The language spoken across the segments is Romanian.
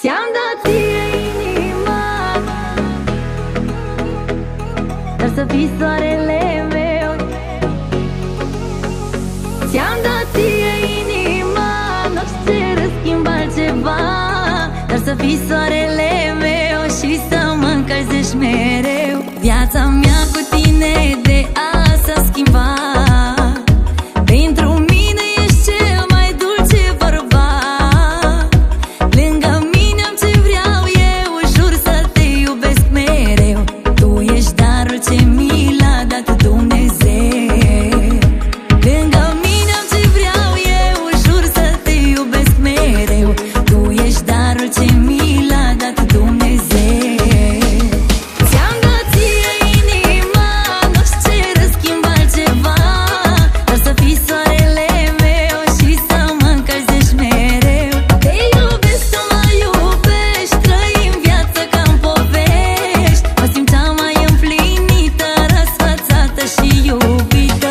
Ți-am dat ție inima Dar să fii soarele meu. Ți-am dat ție inima Nu ce răschimb altceva Dar să fii soarele meu Și să mă încălzești mereu. Viața mea 有比。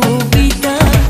We'll be done.